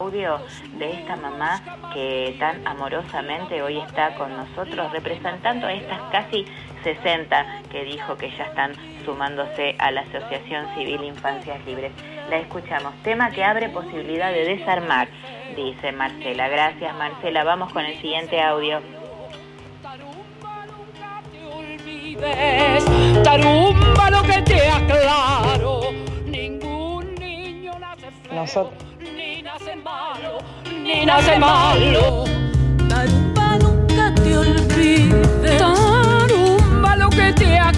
audio de esta mamá que tan amorosamente hoy está con nosotros representando a estas casi 60 que dijo que ya están sumándose a la Asociación Civil Infancias Libres. La escuchamos, tema que abre posibilidad de desarmar, dice Marcela. Gracias Marcela, vamos con el siguiente audio. Tarumba lo que te aclaro, ningún niño nace Nosotros malo, ni nace malo. Tarumba nunca te olvides. Tarumba lo que te aclaro,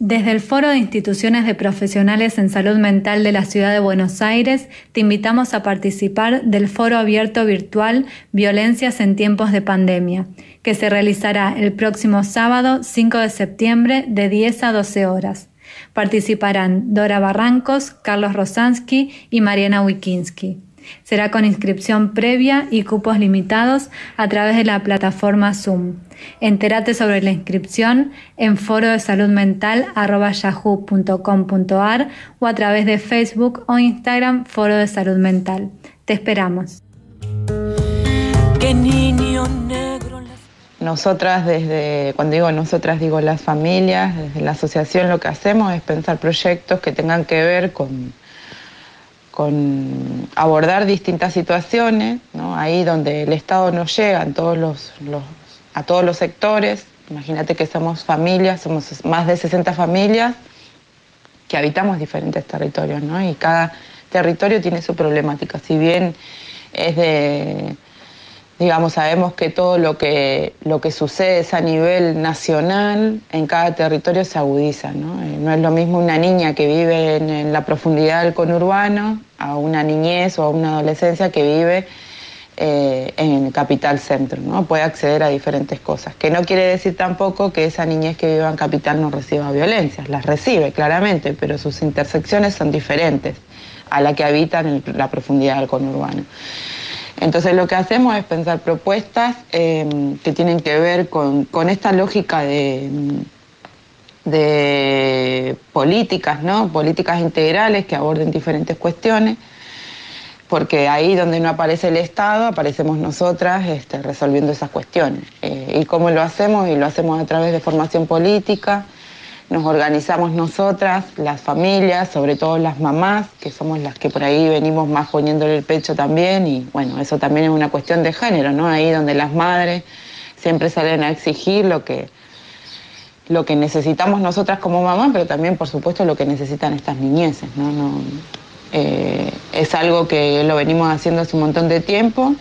Desde el Foro de Instituciones de Profesionales en Salud Mental de la Ciudad de Buenos Aires, te invitamos a participar del Foro Abierto Virtual Violencias en Tiempos de Pandemia, que se realizará el próximo sábado 5 de septiembre de 10 a 12 horas. Participarán Dora Barrancos, Carlos Rosansky y Mariana Wikinski. Será con inscripción previa y cupos limitados a través de la plataforma Zoom. Entérate sobre la inscripción en foro de salud mental yahoo.com.ar o a través de Facebook o Instagram Foro de Salud Mental. Te esperamos. Nosotras desde, cuando digo nosotras digo las familias, desde la asociación lo que hacemos es pensar proyectos que tengan que ver con, con abordar distintas situaciones, ahí donde el Estado no llega a todos los sectores. Imagínate que somos familias, somos más de 60 familias que habitamos diferentes territorios, ¿no? Y cada territorio tiene su problemática. Si bien es de, digamos, sabemos que todo lo que, lo que sucede es a nivel nacional, en cada territorio se agudiza, ¿no? Eh, no es lo mismo una niña que vive en, la profundidad del conurbano a una niñez o a una adolescencia que vive eh, en Capital Centro, ¿no? Puede acceder a diferentes cosas. Que no quiere decir tampoco que esa niñez que viva en Capital no reciba violencias, las recibe claramente, pero sus intersecciones son diferentes a la que habitan en la profundidad del conurbano. Entonces lo que hacemos es pensar propuestas eh, que tienen que ver con, con esta lógica de, de políticas, ¿no? políticas integrales que aborden diferentes cuestiones porque ahí donde no aparece el Estado, aparecemos nosotras este, resolviendo esas cuestiones. Eh, ¿Y cómo lo hacemos? Y lo hacemos a través de formación política, nos organizamos nosotras, las familias, sobre todo las mamás, que somos las que por ahí venimos más poniéndole el pecho también, y bueno, eso también es una cuestión de género, ¿no? Ahí donde las madres siempre salen a exigir lo que, lo que necesitamos nosotras como mamás, pero también, por supuesto, lo que necesitan estas niñeces, ¿no? no eh, es algo que lo venimos haciendo hace un montón de tiempo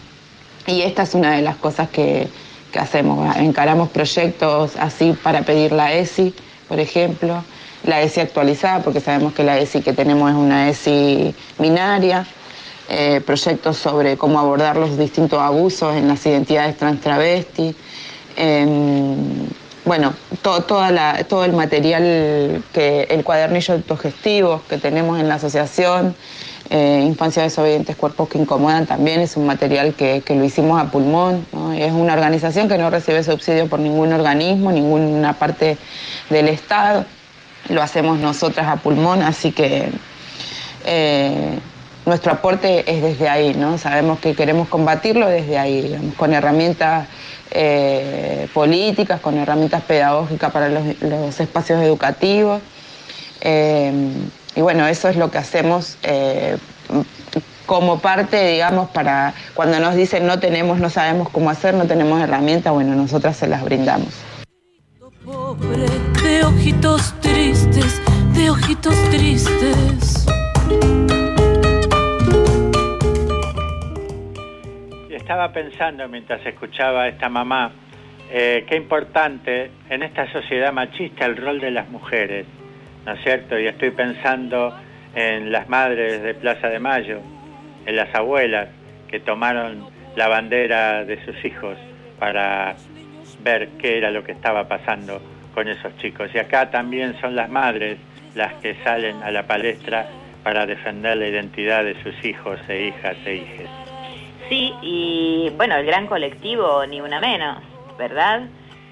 y esta es una de las cosas que, que hacemos. Encaramos proyectos así para pedir la ESI, por ejemplo, la ESI actualizada, porque sabemos que la ESI que tenemos es una ESI binaria. Eh, proyectos sobre cómo abordar los distintos abusos en las identidades trans travestis. Eh, bueno, todo, toda la, todo el material, que el cuadernillo autogestivo que tenemos en la asociación, eh, Infancia Desobedientes Cuerpos que Incomodan, también es un material que, que lo hicimos a pulmón. Es una organización que no recibe subsidio por ningún organismo, ninguna parte del Estado. Lo hacemos nosotras a pulmón, así que eh, nuestro aporte es desde ahí, ¿no? Sabemos que queremos combatirlo desde ahí, con herramientas eh, políticas, con herramientas pedagógicas para los, los espacios educativos. Eh, y bueno, eso es lo que hacemos eh, como parte, digamos, para cuando nos dicen no tenemos, no sabemos cómo hacer, no tenemos herramientas, bueno, nosotras se las brindamos. Pobre, de ojitos tristes, de ojitos tristes. estaba pensando mientras escuchaba a esta mamá, eh, qué importante en esta sociedad machista el rol de las mujeres, ¿no es cierto? Y estoy pensando en las madres de Plaza de Mayo, en las abuelas que tomaron la bandera de sus hijos para ver qué era lo que estaba pasando con esos chicos. Y acá también son las madres las que salen a la palestra para defender la identidad de sus hijos e hijas e hijes. Sí, y bueno, el gran colectivo, ni una menos, ¿verdad?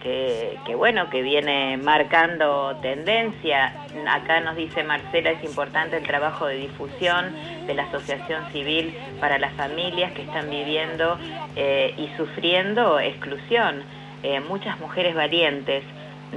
Que, bueno, que viene marcando tendencia. Acá nos dice Marcela, es importante el trabajo de difusión de la Asociación Civil para las familias que están viviendo eh, y sufriendo exclusión. Eh, muchas mujeres valientes,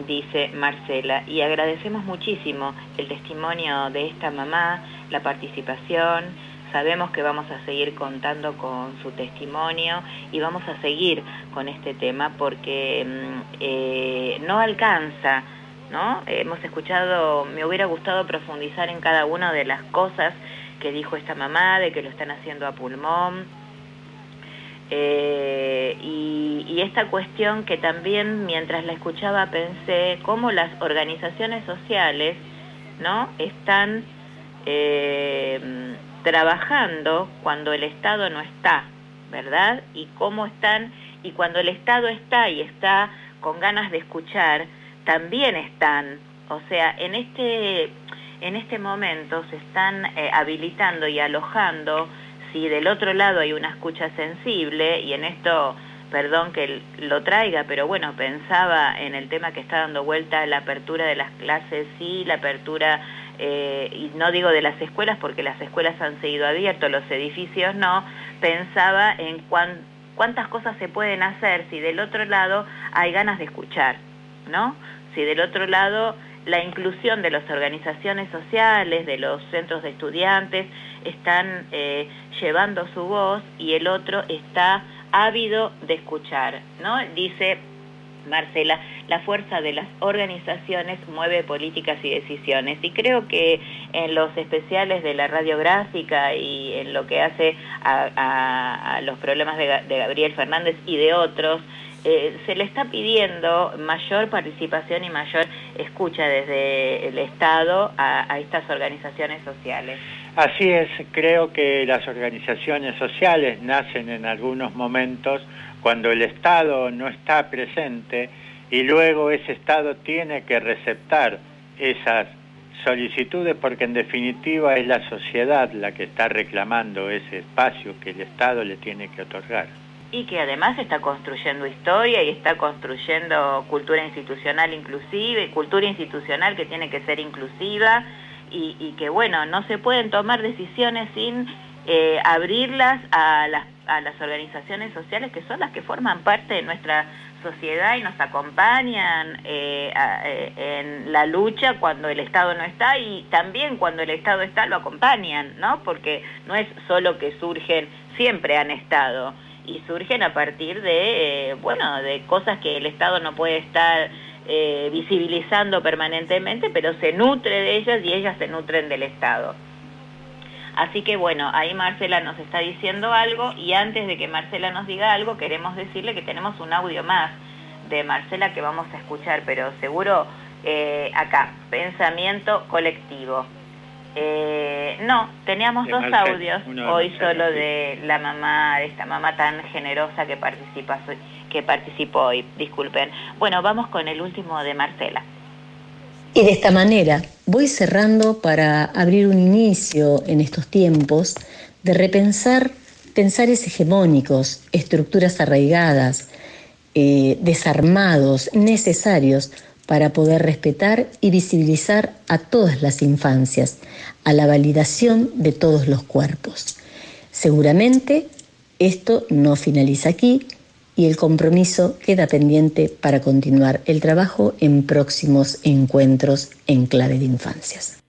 dice Marcela, y agradecemos muchísimo el testimonio de esta mamá, la participación, Sabemos que vamos a seguir contando con su testimonio y vamos a seguir con este tema porque mm, eh, no alcanza, ¿no? Hemos escuchado, me hubiera gustado profundizar en cada una de las cosas que dijo esta mamá, de que lo están haciendo a pulmón. Eh, y, y, esta cuestión que también mientras la escuchaba pensé cómo las organizaciones sociales no están eh, trabajando cuando el Estado no está, ¿verdad? Y cómo están, y cuando el Estado está y está con ganas de escuchar, también están, o sea, en este, en este momento se están eh, habilitando y alojando, si del otro lado hay una escucha sensible, y en esto, perdón que lo traiga, pero bueno, pensaba en el tema que está dando vuelta, la apertura de las clases, sí, la apertura eh, y no digo de las escuelas porque las escuelas han seguido abiertos, los edificios no, pensaba en cuántas cosas se pueden hacer si del otro lado hay ganas de escuchar, ¿no? Si del otro lado la inclusión de las organizaciones sociales, de los centros de estudiantes, están eh, llevando su voz y el otro está ávido de escuchar, ¿no? Dice Marcela, la fuerza de las organizaciones mueve políticas y decisiones. Y creo que en los especiales de la radiográfica y en lo que hace a, los problemas de, Gabriel Fernández y de otros, eh, se le está pidiendo mayor participación y mayor escucha desde el Estado a, a estas organizaciones sociales. Así es, creo que las organizaciones sociales nacen en algunos momentos cuando el Estado no está presente y luego ese Estado tiene que receptar esas solicitudes porque en definitiva es la sociedad la que está reclamando ese espacio que el Estado le tiene que otorgar. Y que además está construyendo historia y está construyendo cultura institucional inclusive, cultura institucional que tiene que ser inclusiva y, que bueno, no se pueden tomar decisiones sin eh, abrirlas a las, a las organizaciones sociales que son las que forman parte de nuestra sociedad y nos acompañan eh, eh, en la lucha cuando el Estado no está y también cuando el Estado está lo acompañan, ¿no? Porque no es solo que surgen, siempre han estado y surgen a partir de, bueno, de cosas que el Estado no puede estar visibilizando permanentemente, pero se nutre de ellas y ellas se nutren del Estado. Así que bueno, ahí Marcela nos está diciendo algo y antes de que Marcela nos diga algo, queremos decirle que tenemos un audio más de Marcela que vamos a escuchar, pero seguro eh, acá, pensamiento colectivo. Eh, no, teníamos dos audios, hoy solo de la mamá, de esta mamá tan generosa que, participa, que participó hoy, disculpen. Bueno, vamos con el último de Marcela. Y de esta manera voy cerrando para abrir un inicio en estos tiempos de repensar pensares hegemónicos, estructuras arraigadas, eh, desarmados, necesarios para poder respetar y visibilizar a todas las infancias, a la validación de todos los cuerpos. Seguramente esto no finaliza aquí, y el compromiso queda pendiente para continuar el trabajo en próximos encuentros en clave de infancias.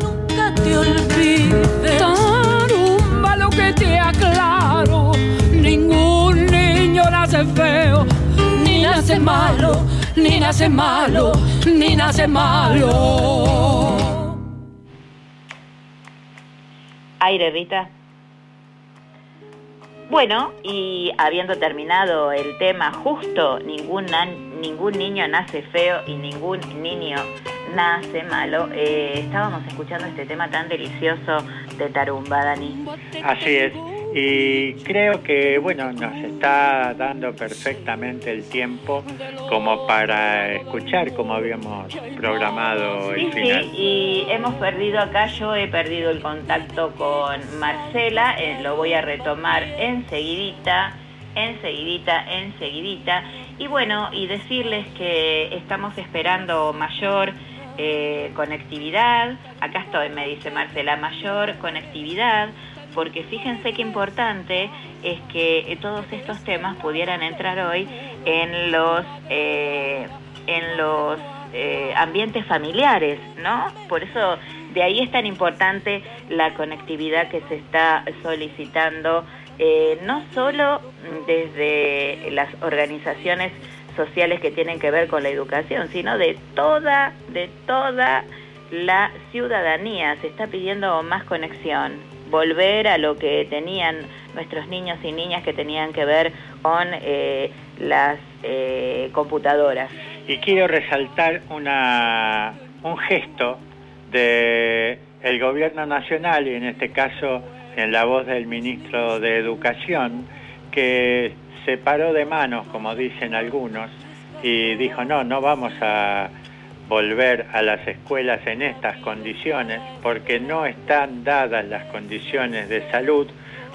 Nunca te olvides, Tarumba, lo que te aclaro, ningún niño nace feo, ni nace malo, ni nace malo, ni nace malo. Aire, Rita. Bueno, y habiendo terminado el tema justo, ningún, ningún niño nace feo y ningún niño nace malo, eh, estábamos escuchando este tema tan delicioso de Tarumba, Dani. Así es, y creo que, bueno, nos está dando perfectamente el tiempo como para escuchar como habíamos programado el final. Sí, y hemos perdido acá, yo he perdido el contacto con Marcela, eh, lo voy a retomar enseguidita, enseguidita, enseguidita. Y bueno, y decirles que estamos esperando mayor eh, conectividad, acá estoy, me dice Marcela, mayor conectividad porque fíjense qué importante es que eh, todos estos temas pudieran entrar hoy en los, eh, en los eh, ambientes familiares, ¿no? Por eso de ahí es tan importante la conectividad que se está solicitando, no solo desde las organizaciones sociales que tienen que ver con la educación, sino de toda, de toda la ciudadanía. Se está pidiendo más conexión, volver a lo que tenían nuestros niños y niñas que tenían que ver con eh, las eh, computadoras. Y quiero resaltar una, un gesto el gobierno nacional y en este caso en la voz del ministro de Educación que se paró de manos, como dicen algunos, y dijo, no, no vamos a volver a las escuelas en estas condiciones porque no están dadas las condiciones de salud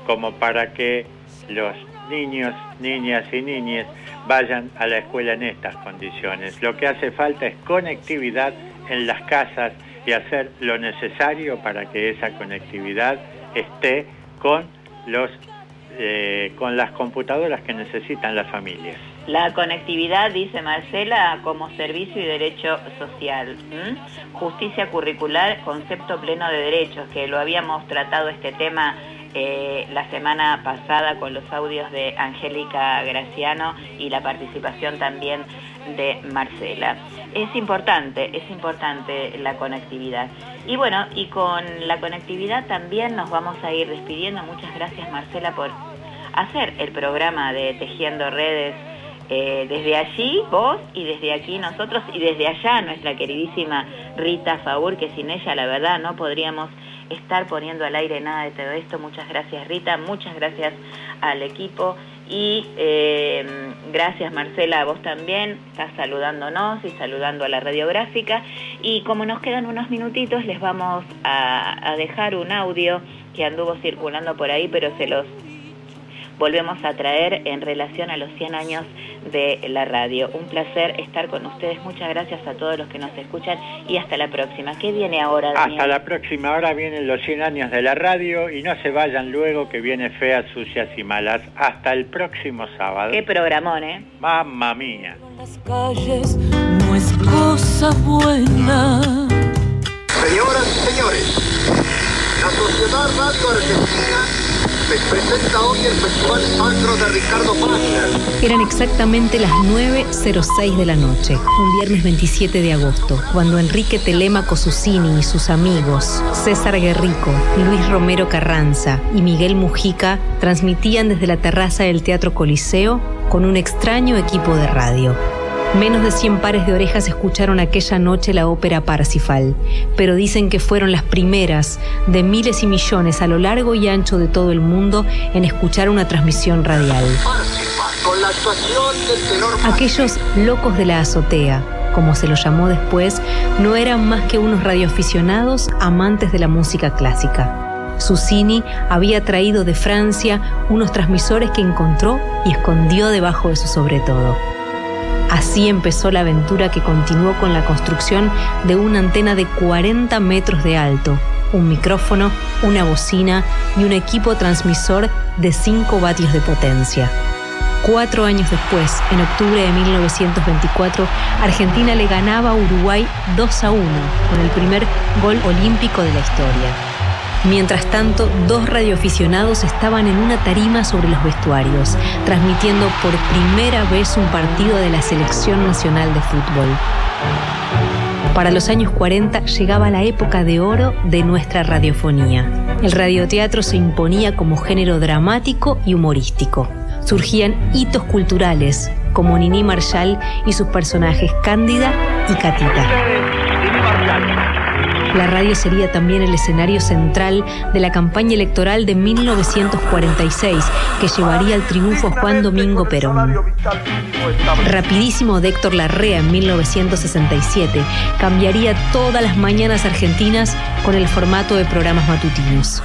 como para que los niños, niñas y niñas vayan a la escuela en estas condiciones. Lo que hace falta es conectividad en las casas y hacer lo necesario para que esa conectividad esté con los eh, con las computadoras que necesitan las familias. La conectividad, dice Marcela, como servicio y derecho social. Justicia curricular, concepto pleno de derechos, que lo habíamos tratado este tema eh, la semana pasada con los audios de Angélica Graciano y la participación también de Marcela. Es importante, es importante la conectividad. Y bueno, y con la conectividad también nos vamos a ir despidiendo. Muchas gracias Marcela por hacer el programa de Tejiendo Redes eh, desde allí vos y desde aquí nosotros y desde allá nuestra queridísima Rita Faur, que sin ella la verdad no podríamos estar poniendo al aire nada de todo esto. Muchas gracias Rita, muchas gracias al equipo. Y eh, gracias Marcela a vos también, estás saludándonos y saludando a la radiográfica y como nos quedan unos minutitos les vamos a dejar un audio que anduvo circulando por ahí pero se los volvemos a traer en relación a los 100 años de la radio. Un placer estar con ustedes. Muchas gracias a todos los que nos escuchan y hasta la próxima. ¿Qué viene ahora? Hasta la próxima. Ahora vienen los 100 años de la radio y no se vayan luego que viene feas, sucias y malas. Hasta el próximo sábado. Qué programón, ¿eh? Mamma mía. Las calles no es cosa buena. Señoras y señores, la Sociedad Radio Argentina presenta hoy el Festival Sandro de Ricardo Wagner. Eran exactamente las 9.06 de la noche, un viernes 27 de agosto, cuando Enrique Telemaco Susini y sus amigos, César Guerrico, Luis Romero Carranza y Miguel Mujica transmitían desde la terraza del Teatro Coliseo con un extraño equipo de radio. Menos de 100 pares de orejas escucharon aquella noche la ópera Parsifal, pero dicen que fueron las primeras de miles y millones a lo largo y ancho de todo el mundo en escuchar una transmisión radial. Aquellos locos de la azotea, como se los llamó después, no eran más que unos radioaficionados amantes de la música clásica. Susini había traído de Francia unos transmisores que encontró y escondió debajo de su sobretodo. Así empezó la aventura que continuó con la construcción de una antena de 40 metros de alto, un micrófono, una bocina y un equipo transmisor de 5 vatios de potencia. Cuatro años después, en octubre de 1924, Argentina le ganaba a Uruguay 2 a 1 con el primer gol olímpico de la historia. Mientras tanto, dos radioaficionados estaban en una tarima sobre los vestuarios, transmitiendo por primera vez un partido de la Selección Nacional de Fútbol. Para los años 40 llegaba la época de oro de nuestra radiofonía. El radioteatro se imponía como género dramático y humorístico. Surgían hitos culturales como Nini Marshall y sus personajes Cándida y Catita. La radio sería también el escenario central de la campaña electoral de 1946, que llevaría al triunfo a Juan Domingo Perón. Rapidísimo de Héctor Larrea en 1967 cambiaría todas las mañanas argentinas con el formato de programas matutinos.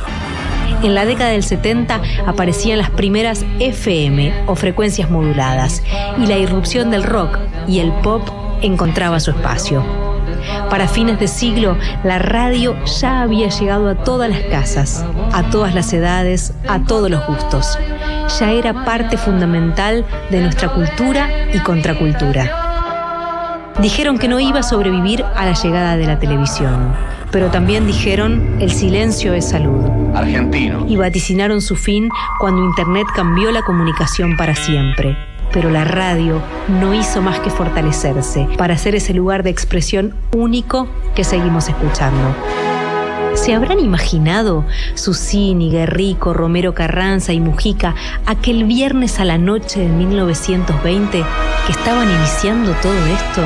En la década del 70 aparecían las primeras FM o frecuencias moduladas y la irrupción del rock y el pop encontraba su espacio. Para fines de siglo, la radio ya había llegado a todas las casas, a todas las edades, a todos los gustos. Ya era parte fundamental de nuestra cultura y contracultura. Dijeron que no iba a sobrevivir a la llegada de la televisión, pero también dijeron el silencio es salud. Argentino. Y vaticinaron su fin cuando Internet cambió la comunicación para siempre. Pero la radio no hizo más que fortalecerse para ser ese lugar de expresión único que seguimos escuchando. ¿Se habrán imaginado Susini, Guerrico, Romero Carranza y Mujica aquel viernes a la noche de 1920 que estaban iniciando todo esto?